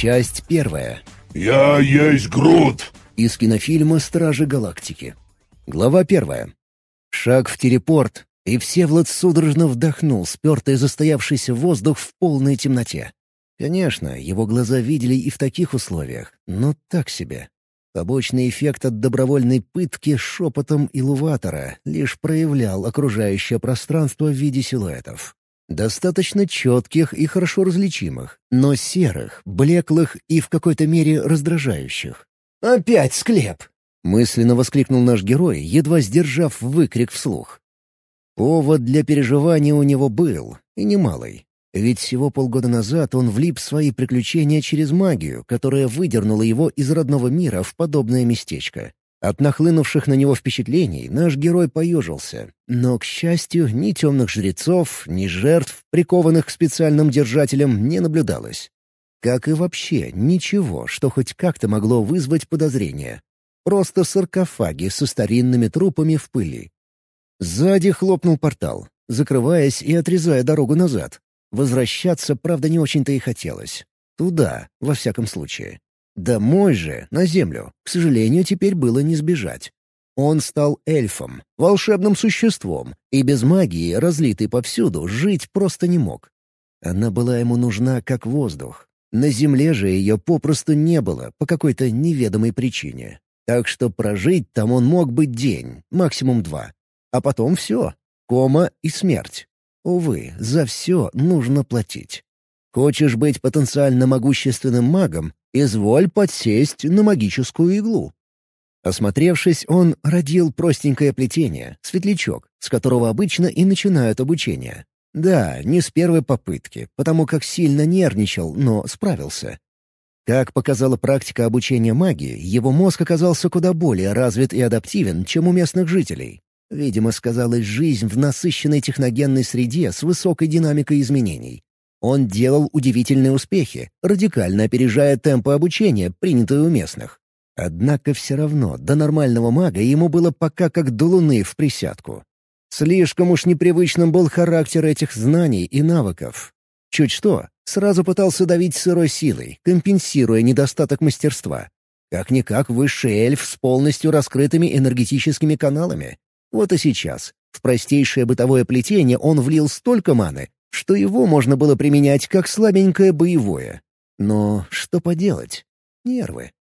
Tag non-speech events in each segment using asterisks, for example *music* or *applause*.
Часть первая. «Я есть Грут!» Из кинофильма «Стражи Галактики». Глава первая. Шаг в телепорт, и Всеволод судорожно вдохнул спертый застоявшийся воздух в полной темноте. Конечно, его глаза видели и в таких условиях, но так себе. Побочный эффект от добровольной пытки шепотом илуватора лишь проявлял окружающее пространство в виде силуэтов. Достаточно четких и хорошо различимых, но серых, блеклых и в какой-то мере раздражающих. «Опять склеп!» — мысленно воскликнул наш герой, едва сдержав выкрик вслух. Повод для переживания у него был, и немалый. Ведь всего полгода назад он влип в свои приключения через магию, которая выдернула его из родного мира в подобное местечко. От нахлынувших на него впечатлений наш герой поежился, но, к счастью, ни темных жрецов, ни жертв, прикованных к специальным держателям, не наблюдалось. Как и вообще ничего, что хоть как-то могло вызвать подозрения. Просто саркофаги со старинными трупами в пыли. Сзади хлопнул портал, закрываясь и отрезая дорогу назад. Возвращаться, правда, не очень-то и хотелось. Туда, во всяком случае. Домой же, на Землю, к сожалению, теперь было не сбежать. Он стал эльфом, волшебным существом, и без магии, разлитой повсюду, жить просто не мог. Она была ему нужна как воздух. На Земле же ее попросту не было по какой-то неведомой причине. Так что прожить там он мог быть день, максимум два. А потом все — кома и смерть. Увы, за все нужно платить. Хочешь быть потенциально могущественным магом, Изволь подсесть на магическую иглу. Осмотревшись, он родил простенькое плетение, светлячок, с которого обычно и начинают обучение. Да, не с первой попытки, потому как сильно нервничал, но справился. Как показала практика обучения магии, его мозг оказался куда более развит и адаптивен, чем у местных жителей. Видимо, сказалась жизнь в насыщенной техногенной среде с высокой динамикой изменений. Он делал удивительные успехи, радикально опережая темпы обучения, принятые у местных. Однако все равно до нормального мага ему было пока как до луны в присядку. Слишком уж непривычным был характер этих знаний и навыков. Чуть что, сразу пытался давить сырой силой, компенсируя недостаток мастерства. Как-никак высший эльф с полностью раскрытыми энергетическими каналами. Вот и сейчас. В простейшее бытовое плетение он влил столько маны, что его можно было применять как слабенькое боевое. Но что поделать? Нервы.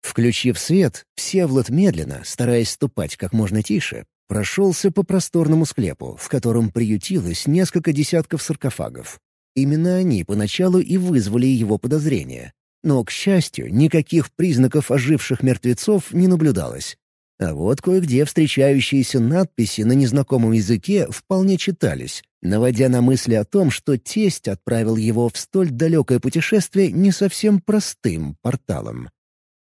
Включив свет, Всевлад медленно, стараясь ступать как можно тише, прошелся по просторному склепу, в котором приютилось несколько десятков саркофагов. Именно они поначалу и вызвали его подозрения. Но, к счастью, никаких признаков оживших мертвецов не наблюдалось. А вот кое-где встречающиеся надписи на незнакомом языке вполне читались, наводя на мысли о том, что тесть отправил его в столь далекое путешествие не совсем простым порталом.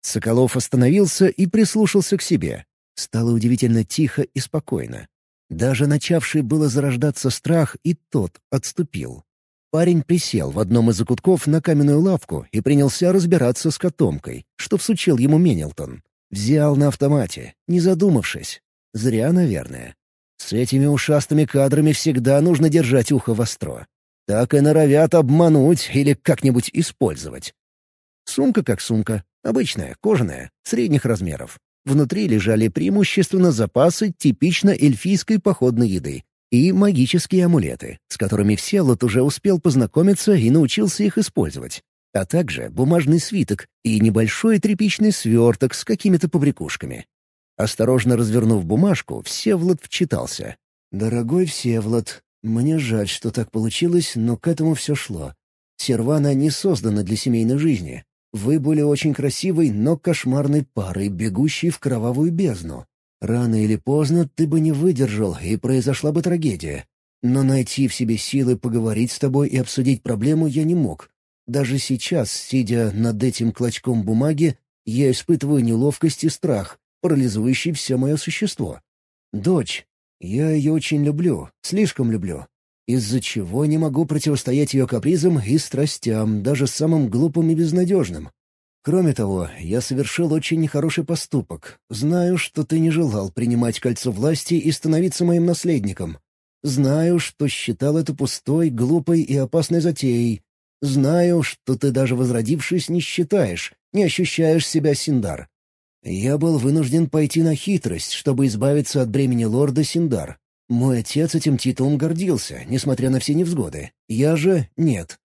Соколов остановился и прислушался к себе. Стало удивительно тихо и спокойно. Даже начавший было зарождаться страх и тот отступил. Парень присел в одном из закутков на каменную лавку и принялся разбираться с котомкой, что всучил ему Менелтон. Взял на автомате, не задумавшись. Зря, наверное. С этими ушастыми кадрами всегда нужно держать ухо востро. Так и норовят обмануть или как-нибудь использовать. Сумка как сумка. Обычная, кожаная, средних размеров. Внутри лежали преимущественно запасы типично эльфийской походной еды и магические амулеты, с которыми Всеволод уже успел познакомиться и научился их использовать, а также бумажный свиток и небольшой тряпичный сверток с какими-то побрякушками. Осторожно развернув бумажку, Всевлад вчитался. «Дорогой Всевлад, мне жаль, что так получилось, но к этому все шло. Сервана не создана для семейной жизни. Вы были очень красивой, но кошмарной парой, бегущей в кровавую бездну. Рано или поздно ты бы не выдержал, и произошла бы трагедия. Но найти в себе силы поговорить с тобой и обсудить проблему я не мог. Даже сейчас, сидя над этим клочком бумаги, я испытываю неловкость и страх, парализующий все мое существо. Дочь. Я ее очень люблю, слишком люблю. Из-за чего не могу противостоять ее капризам и страстям, даже самым глупым и безнадежным. Кроме того, я совершил очень нехороший поступок. Знаю, что ты не желал принимать кольцо власти и становиться моим наследником. Знаю, что считал это пустой, глупой и опасной затеей. Знаю, что ты даже возродившись не считаешь, не ощущаешь себя Синдар. Я был вынужден пойти на хитрость, чтобы избавиться от бремени лорда Синдар. Мой отец этим титулом гордился, несмотря на все невзгоды. Я же — нет.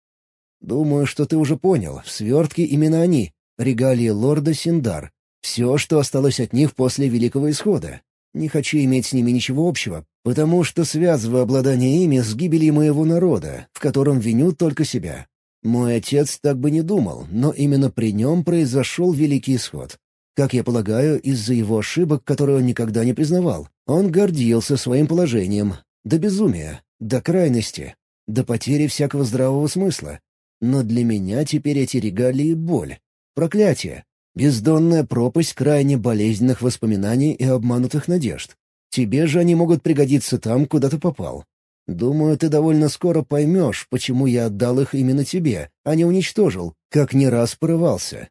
Думаю, что ты уже понял, в свертке именно они — регалии лорда Синдар. Все, что осталось от них после Великого Исхода. Не хочу иметь с ними ничего общего, потому что связываю обладание ими с гибелью моего народа, в котором виню только себя. Мой отец так бы не думал, но именно при нем произошел Великий Исход. Как я полагаю, из-за его ошибок, которые он никогда не признавал. Он гордился своим положением. До безумия, до крайности, до потери всякого здравого смысла. Но для меня теперь эти регалии — боль. Проклятие. Бездонная пропасть крайне болезненных воспоминаний и обманутых надежд. Тебе же они могут пригодиться там, куда ты попал. Думаю, ты довольно скоро поймешь, почему я отдал их именно тебе, а не уничтожил, как не раз порывался.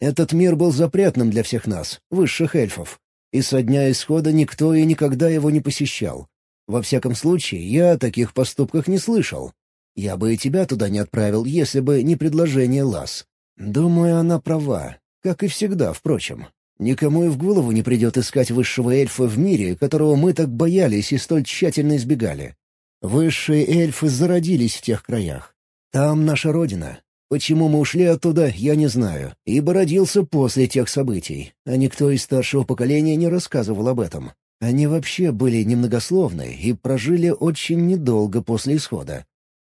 Этот мир был запретным для всех нас, высших эльфов, и со дня исхода никто и никогда его не посещал. Во всяком случае, я о таких поступках не слышал. Я бы и тебя туда не отправил, если бы не предложение Лас. Думаю, она права, как и всегда, впрочем. Никому и в голову не придет искать высшего эльфа в мире, которого мы так боялись и столь тщательно избегали. Высшие эльфы зародились в тех краях. Там наша родина, Почему мы ушли оттуда, я не знаю, ибо родился после тех событий, а никто из старшего поколения не рассказывал об этом. Они вообще были немногословны и прожили очень недолго после исхода.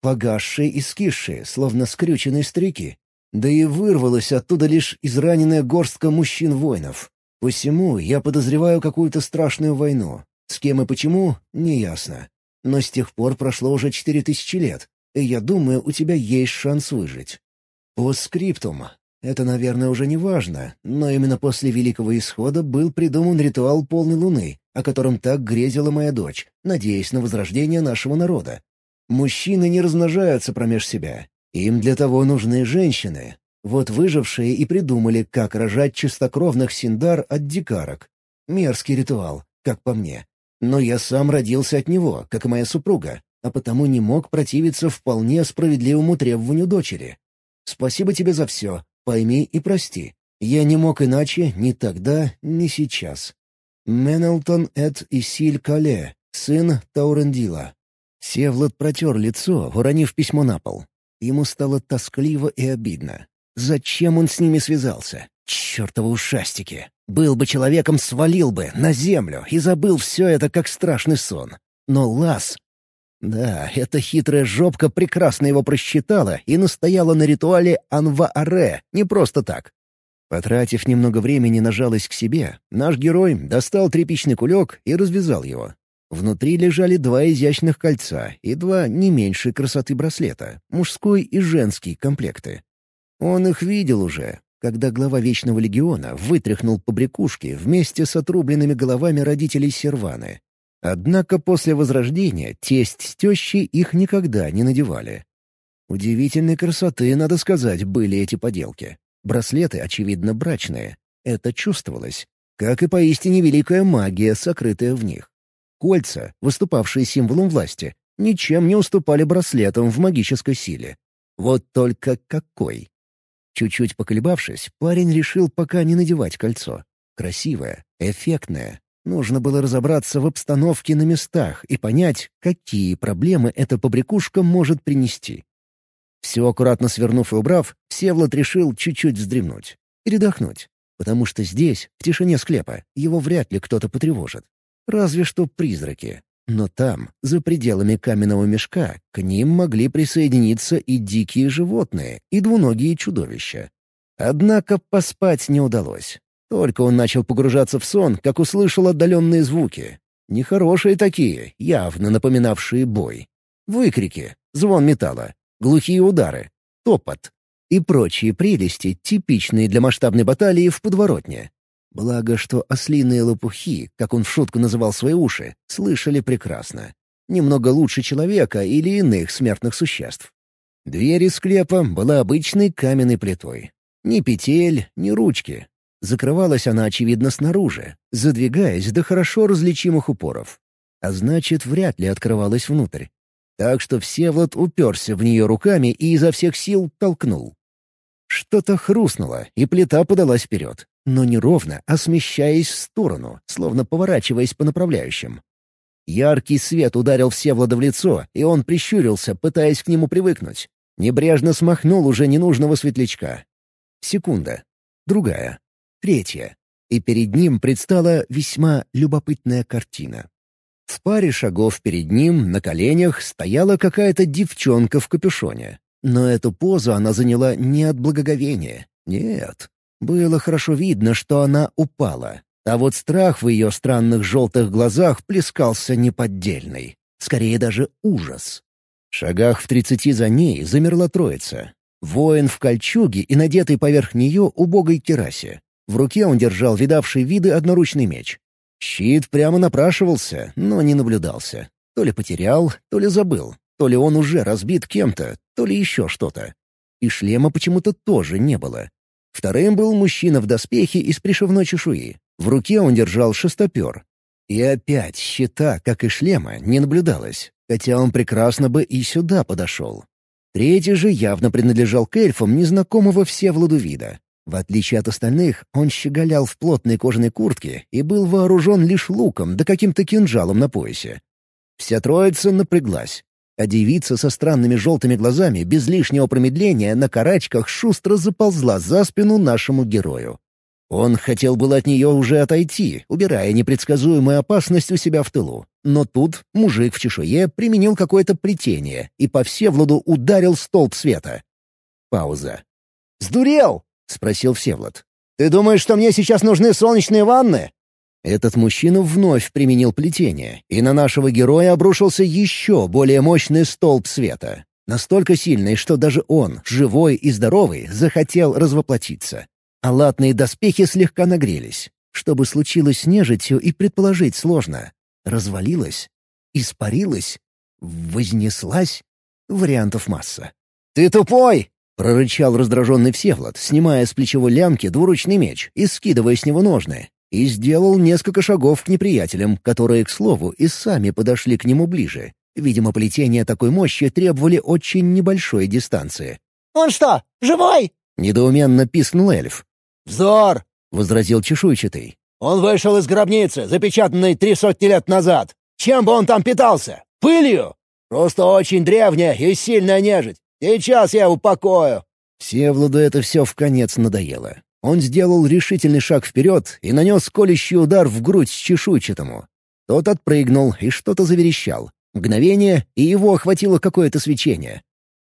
Погасшие и скисшие, словно скрюченные старики. Да и вырвалась оттуда лишь израненная горстка мужчин-воинов. Посему я подозреваю какую-то страшную войну. С кем и почему — неясно. Но с тех пор прошло уже четыре тысячи лет, и я думаю, у тебя есть шанс выжить. По скриптум. Это, наверное, уже не важно, но именно после Великого Исхода был придуман ритуал полной луны, о котором так грезила моя дочь, надеясь на возрождение нашего народа. Мужчины не размножаются промеж себя. Им для того нужны женщины. Вот выжившие и придумали, как рожать чистокровных синдар от дикарок. Мерзкий ритуал, как по мне. Но я сам родился от него, как и моя супруга, а потому не мог противиться вполне справедливому требованию дочери. Спасибо тебе за все. Пойми и прости. Я не мог иначе ни тогда, ни сейчас. Менелтон Эд Исиль Кале, сын Таурендила. Севлот протер лицо, уронив письмо на пол. Ему стало тоскливо и обидно. Зачем он с ними связался? Чёртовы ушастики! Был бы человеком, свалил бы на землю и забыл все это, как страшный сон. Но Лас да, эта хитрая жопка прекрасно его просчитала и настояла на ритуале Анва-Аре, не просто так. Потратив немного времени на жалость к себе, наш герой достал тряпичный кулек и развязал его. Внутри лежали два изящных кольца и два не меньшей красоты браслета, мужской и женский комплекты. Он их видел уже, когда глава Вечного Легиона вытряхнул побрякушки вместе с отрубленными головами родителей Серваны, Однако после Возрождения тесть с тещей их никогда не надевали. Удивительной красоты, надо сказать, были эти поделки. Браслеты, очевидно, брачные. Это чувствовалось. Как и поистине великая магия, сокрытая в них. Кольца, выступавшие символом власти, ничем не уступали браслетам в магической силе. Вот только какой! Чуть-чуть поколебавшись, парень решил пока не надевать кольцо. Красивое, эффектное, Нужно было разобраться в обстановке на местах и понять, какие проблемы эта побрякушка может принести. Все аккуратно свернув и убрав, Всеволод решил чуть-чуть вздремнуть. Передохнуть. Потому что здесь, в тишине склепа, его вряд ли кто-то потревожит. Разве что призраки. Но там, за пределами каменного мешка, к ним могли присоединиться и дикие животные, и двуногие чудовища. Однако поспать не удалось. Только он начал погружаться в сон, как услышал отдаленные звуки. Нехорошие такие, явно напоминавшие бой. Выкрики, звон металла, глухие удары, топот и прочие прелести, типичные для масштабной баталии в подворотне. Благо, что ослиные лопухи, как он в шутку называл свои уши, слышали прекрасно. Немного лучше человека или иных смертных существ. Дверь из склепа была обычной каменной плитой. Ни петель, ни ручки, Закрывалась она, очевидно, снаружи, задвигаясь до хорошо различимых упоров. А значит, вряд ли открывалась внутрь. Так что Всеволод уперся в нее руками и изо всех сил толкнул. Что-то хрустнуло, и плита подалась вперед, но не ровно, а смещаясь в сторону, словно поворачиваясь по направляющим. Яркий свет ударил Всеволода в лицо, и он прищурился, пытаясь к нему привыкнуть. Небрежно смахнул уже ненужного светлячка. Секунда. Другая. Третья. И перед ним предстала весьма любопытная картина. В паре шагов перед ним, на коленях, стояла какая-то девчонка в капюшоне. Но эту позу она заняла не от благоговения. Нет. Было хорошо видно, что она упала. А вот страх в ее странных желтых глазах плескался неподдельный. Скорее даже ужас. В шагах в тридцати за ней замерла троица. Воин в кольчуге и надетый поверх нее убогой керасе. В руке он держал видавший виды одноручный меч. Щит прямо напрашивался, но не наблюдался. То ли потерял, то ли забыл. То ли он уже разбит кем-то, то ли еще что-то. И шлема почему-то тоже не было. Вторым был мужчина в доспехе из пришивной чешуи. В руке он держал шестопер. И опять щита, как и шлема, не наблюдалось, хотя он прекрасно бы и сюда подошел. Третий же явно принадлежал к эльфам незнакомого Всеволоду вида. В отличие от остальных, он щеголял в плотной кожаной куртке и был вооружен лишь луком да каким-то кинжалом на поясе. Вся троица напряглась, а девица со странными желтыми глазами без лишнего промедления на карачках шустро заползла за спину нашему герою. Он хотел было от нее уже отойти, убирая непредсказуемую опасность у себя в тылу. Но тут мужик в чешуе применил какое-то плетение и по Всевладу ударил столб света. Пауза. «Сдурел!» — спросил Всевлад. «Ты думаешь, что мне сейчас нужны солнечные ванны?» Этот мужчина вновь применил плетение, и на нашего героя обрушился еще более мощный столб света. Настолько сильный, что даже он, живой и здоровый, захотел развоплотиться. А латные доспехи слегка нагрелись. Что бы случилось с нежитью, и предположить сложно. Развалилась? Испарилась? Вознеслась? Вариантов масса. «Ты тупой!» — прорычал раздраженный Всевлад, снимая с плечевой лямки двуручный меч и скидывая с него ножны, и сделал несколько шагов к неприятелям, которые, к слову, и сами подошли к нему ближе. Видимо, плетения такой мощи требовали очень небольшой дистанции. «Он что, живой?» — недоуменно пискнул эльф. «Вздор!» — возразил чешуйчатый. «Он вышел из гробницы, запечатанной три сотни лет назад. Чем бы он там питался? Пылью? Просто очень древняя и сильная нежить. Сейчас я упокою». Всевладу это все в конец надоело. Он сделал решительный шаг вперед и нанес колющий удар в грудь чешуйчатому. Тот отпрыгнул и что-то заверещал. Мгновение, и его охватило какое-то свечение.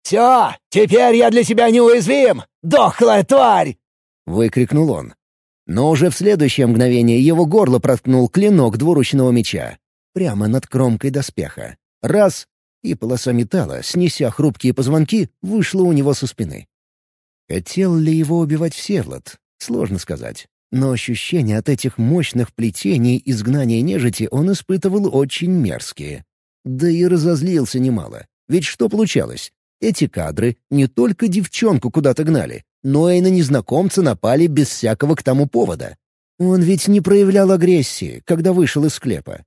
«Все, теперь я для тебя неуязвим! Дохлая тварь!» — выкрикнул он. Но уже в следующее мгновение его горло проткнул клинок двуручного меча. Прямо над кромкой доспеха. Раз — и полоса металла, снеся хрупкие позвонки, вышла у него со спины. Хотел ли его убивать Всевлад? Сложно сказать. Но ощущения от этих мощных плетений изгнания нежити он испытывал очень мерзкие. Да и разозлился немало. Ведь что получалось? Эти кадры не только девчонку куда-то гнали, но и на незнакомца напали без всякого к тому повода. Он ведь не проявлял агрессии, когда вышел из склепа.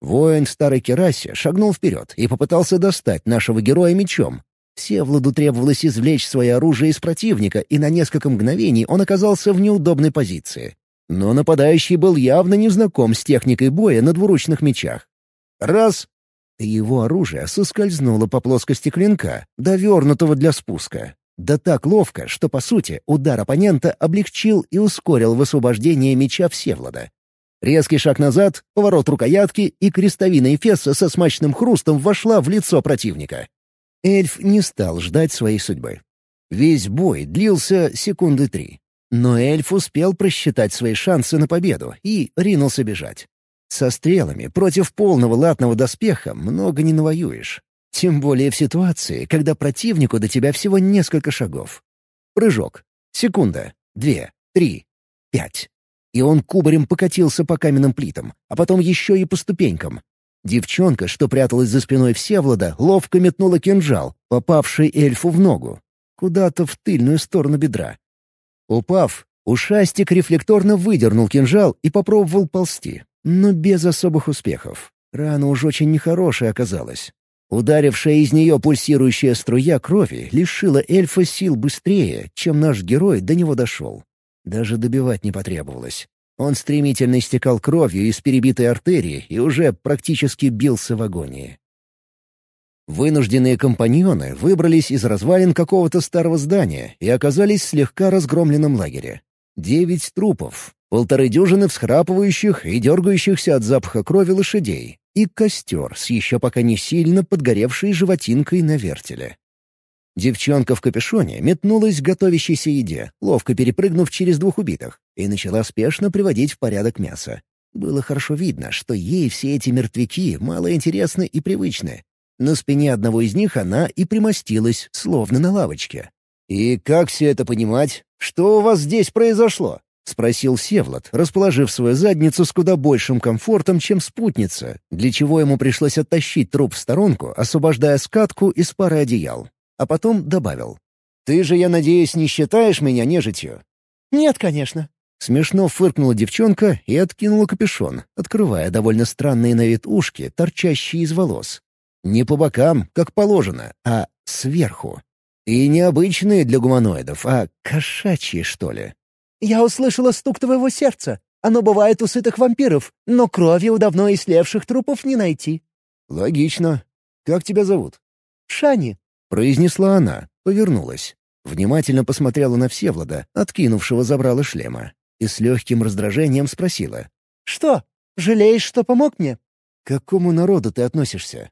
Воин в старой керасе шагнул вперед и попытался достать нашего героя мечом, Всевладу требовалось извлечь свое оружие из противника, и на несколько мгновений он оказался в неудобной позиции. Но нападающий был явно не знаком с техникой боя на двуручных мечах. Раз — его оружие соскользнуло по плоскости клинка, довернутого для спуска. Да так ловко, что, по сути, удар оппонента облегчил и ускорил высвобождение меча Всевлада. Резкий шаг назад, поворот рукоятки, и крестовина Эфеса со смачным хрустом вошла в лицо противника. Эльф не стал ждать своей судьбы. Весь бой длился секунды три. Но эльф успел просчитать свои шансы на победу и ринулся бежать. Со стрелами против полного латного доспеха много не навоюешь. Тем более в ситуации, когда противнику до тебя всего несколько шагов. Прыжок. Секунда. Две. Три. Пять. И он кубарем покатился по каменным плитам, а потом еще и по ступенькам, Девчонка, что пряталась за спиной Всевлада, ловко метнула кинжал, попавший эльфу в ногу. Куда-то в тыльную сторону бедра. Упав, ушастик рефлекторно выдернул кинжал и попробовал ползти, но без особых успехов. Рана уж очень нехорошая оказалась. Ударившая из нее пульсирующая струя крови лишила эльфа сил быстрее, чем наш герой до него дошел. Даже добивать не потребовалось. Он стремительно истекал кровью из перебитой артерии и уже практически бился в агонии. Вынужденные компаньоны выбрались из развалин какого-то старого здания и оказались в слегка разгромленном лагере. Девять трупов, полторы дюжины всхрапывающих и дергающихся от запаха крови лошадей и костер с еще пока не сильно подгоревшей животинкой на вертеле. Девчонка в капюшоне метнулась к готовящейся еде, ловко перепрыгнув через двух убитых, и начала спешно приводить в порядок мясо. Было хорошо видно, что ей все эти мертвяки мало интересны и привычны. На спине одного из них она и примостилась, словно на лавочке. «И как все это понимать? Что у вас здесь произошло?» — спросил Севлот, расположив свою задницу с куда большим комфортом, чем спутница, для чего ему пришлось оттащить труп в сторонку, освобождая скатку из пары одеял. А потом добавил. «Ты же, я надеюсь, не считаешь меня нежитью?» «Нет, конечно». Смешно фыркнула девчонка и откинула капюшон, открывая довольно странные на вид ушки, торчащие из волос. Не по бокам, как положено, а сверху. И необычные для гуманоидов, а кошачьи, что ли. «Я услышала стук твоего сердца. Оно бывает у сытых вампиров, но крови у давно ислевших трупов не найти». «Логично. Как тебя зовут?» «Шани», — произнесла она, повернулась. Внимательно посмотрела на Всевлада, откинувшего забрала шлема, и с легким раздражением спросила. «Что, жалеешь, что помог мне?» «К какому народу ты относишься?»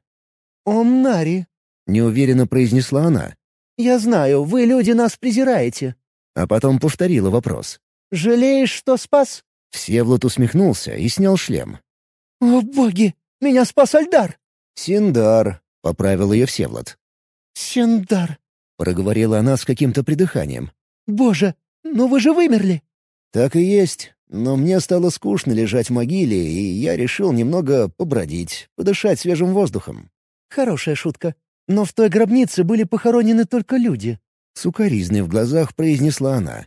«Омнари», — неуверенно произнесла она. «Я знаю, вы, люди, нас презираете». А потом повторила вопрос. «Жалеешь, что спас?» Всевлад усмехнулся и снял шлем. «О, боги! Меня спас Альдар!» «Синдар», — поправил ее Всевлад. «Синдар», — проговорила она с каким-то придыханием. «Боже, ну вы же вымерли!» «Так и есть. Но мне стало скучно лежать в могиле, и я решил немного побродить, подышать свежим воздухом. Хорошая шутка. Но в той гробнице были похоронены только люди. Сукаризной в глазах произнесла она.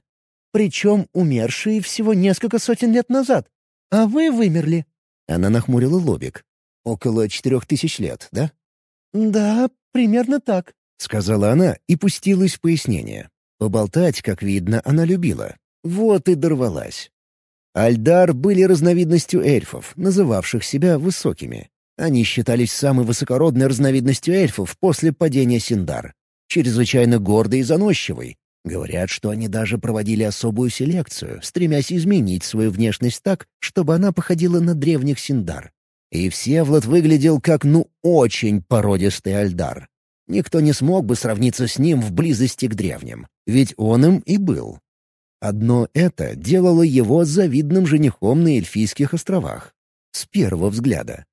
Причем умершие всего несколько сотен лет назад. А вы вымерли. Она нахмурила лобик. Около четырех тысяч лет, да? Да, примерно так. Сказала она и пустилась в пояснение. Поболтать, как видно, она любила. Вот и дорвалась. Альдар были разновидностью эльфов, называвших себя высокими. Они считались самой высокородной разновидностью эльфов после падения Синдар. Чрезвычайно гордой и заносчивой. Говорят, что они даже проводили особую селекцию, стремясь изменить свою внешность так, чтобы она походила на древних Синдар. И Всевлад выглядел как ну очень породистый Альдар. Никто не смог бы сравниться с ним в близости к древним, ведь он им и был. Одно это делало его завидным женихом на Эльфийских островах. С первого взгляда.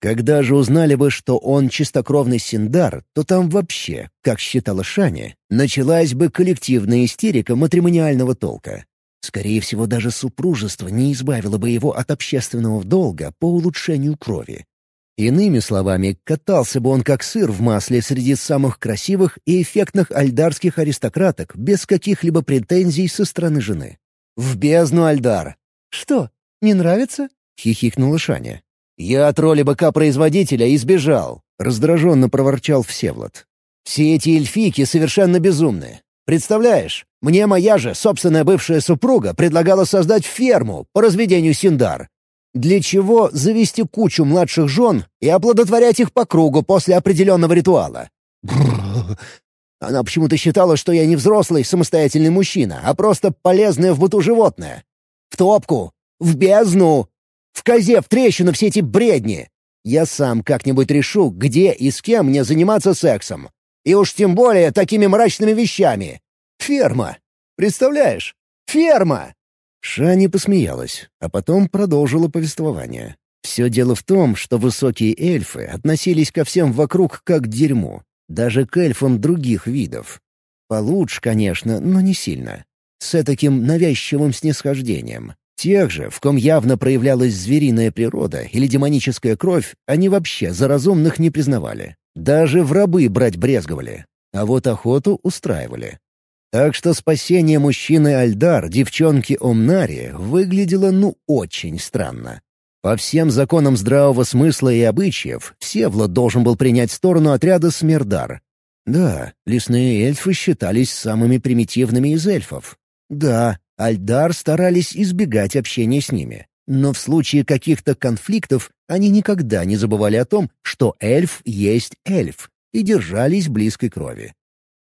Когда же узнали бы, что он чистокровный Синдар, то там вообще, как считала Шани, началась бы коллективная истерика матримониального толка. Скорее всего, даже супружество не избавило бы его от общественного долга по улучшению крови. Иными словами, катался бы он как сыр в масле среди самых красивых и эффектных альдарских аристократок без каких-либо претензий со стороны жены. «В бездну, Альдар!» «Что, не нравится?» — хихикнула Шаня. «Я от роли быка-производителя избежал», — раздраженно проворчал Всевлад. «Все эти эльфийки совершенно безумны. Представляешь, мне моя же собственная бывшая супруга предлагала создать ферму по разведению синдар. Для чего завести кучу младших жен и оплодотворять их по кругу после определенного ритуала? Она почему-то считала, что я не взрослый самостоятельный мужчина, а просто полезное в быту животное. В топку! В бездну! В козе, в трещину все эти бредни. Я сам как-нибудь решу, где и с кем мне заниматься сексом. И уж тем более такими мрачными вещами. Ферма. Представляешь? Ферма!» Шани посмеялась, а потом продолжила повествование. Все дело в том, что высокие эльфы относились ко всем вокруг как к дерьму, даже к эльфам других видов. Получше, конечно, но не сильно. С таким навязчивым снисхождением. Тех же, в ком явно проявлялась звериная природа или демоническая кровь, они вообще за разумных не признавали. Даже в рабы брать брезговали. А вот охоту устраивали. Так что спасение мужчины Альдар, девчонки Омнари, выглядело ну очень странно. По всем законам здравого смысла и обычаев, Всевлад должен был принять сторону отряда Смердар. Да, лесные эльфы считались самыми примитивными из эльфов. Да, Альдар старались избегать общения с ними. Но в случае каких-то конфликтов они никогда не забывали о том, что эльф есть эльф, и держались близкой крови.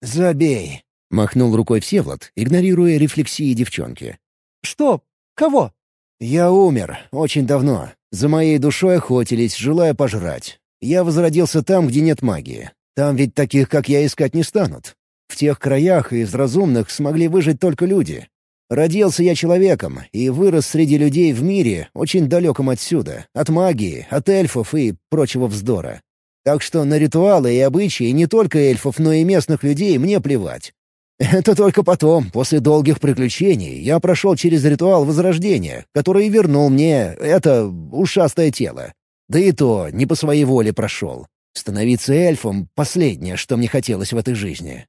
«Забей!» — махнул рукой Всевлад, игнорируя рефлексии девчонки. «Что? Кого?» «Я умер. Очень давно. За моей душой охотились, желая пожрать. Я возродился там, где нет магии. Там ведь таких, как я, искать не станут. В тех краях из разумных смогли выжить только люди. Родился я человеком и вырос среди людей в мире, очень далеком отсюда, от магии, от эльфов и прочего вздора. Так что на ритуалы и обычаи не только эльфов, но и местных людей мне плевать. *laughs* Это только потом, после долгих приключений, я прошел через ритуал Возрождения, который вернул мне это ушастое тело. Да и то не по своей воле прошел. Становиться эльфом — последнее, что мне хотелось в этой жизни.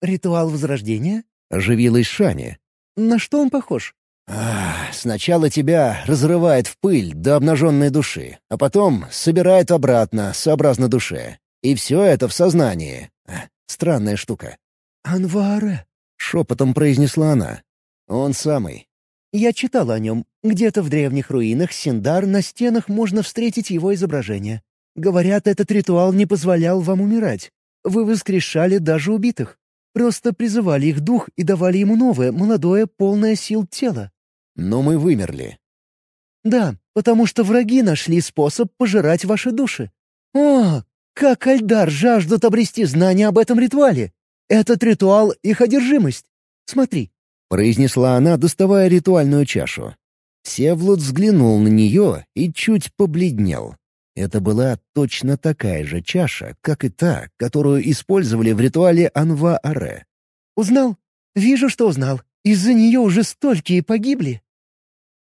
«Ритуал Возрождения?» — оживилась Шами. «На что он похож?» Ах, «Сначала тебя разрывает в пыль до обнаженной души, а потом собирает обратно, сообразно душе. И все это в сознании. Странная штука. «Анвара», — шепотом произнесла она. «Он самый». «Я читала о нем. Где-то в древних руинах Синдар на стенах можно встретить его изображение. Говорят, этот ритуал не позволял вам умирать. Вы воскрешали даже убитых. Просто призывали их дух и давали ему новое, молодое, полное сил тело». «Но мы вымерли». «Да, потому что враги нашли способ пожирать ваши души. О, как Альдар жаждут обрести знания об этом ритуале! Этот ритуал — их одержимость. Смотри». Произнесла она, доставая ритуальную чашу. Севлуд взглянул на нее и чуть побледнел. Это была точно такая же чаша, как и та, которую использовали в ритуале Анва-Аре. «Узнал? Вижу, что узнал. Из-за нее уже столькие погибли».